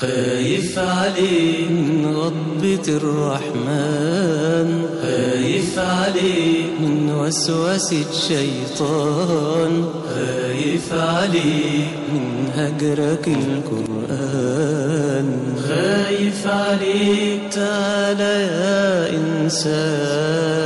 خايف عليك من غضبة الرحمن. خايف عليك من وسوسة الشيطان. خايف عليك من هجرك القرآن. خايف عليك تعالى يا إنسان.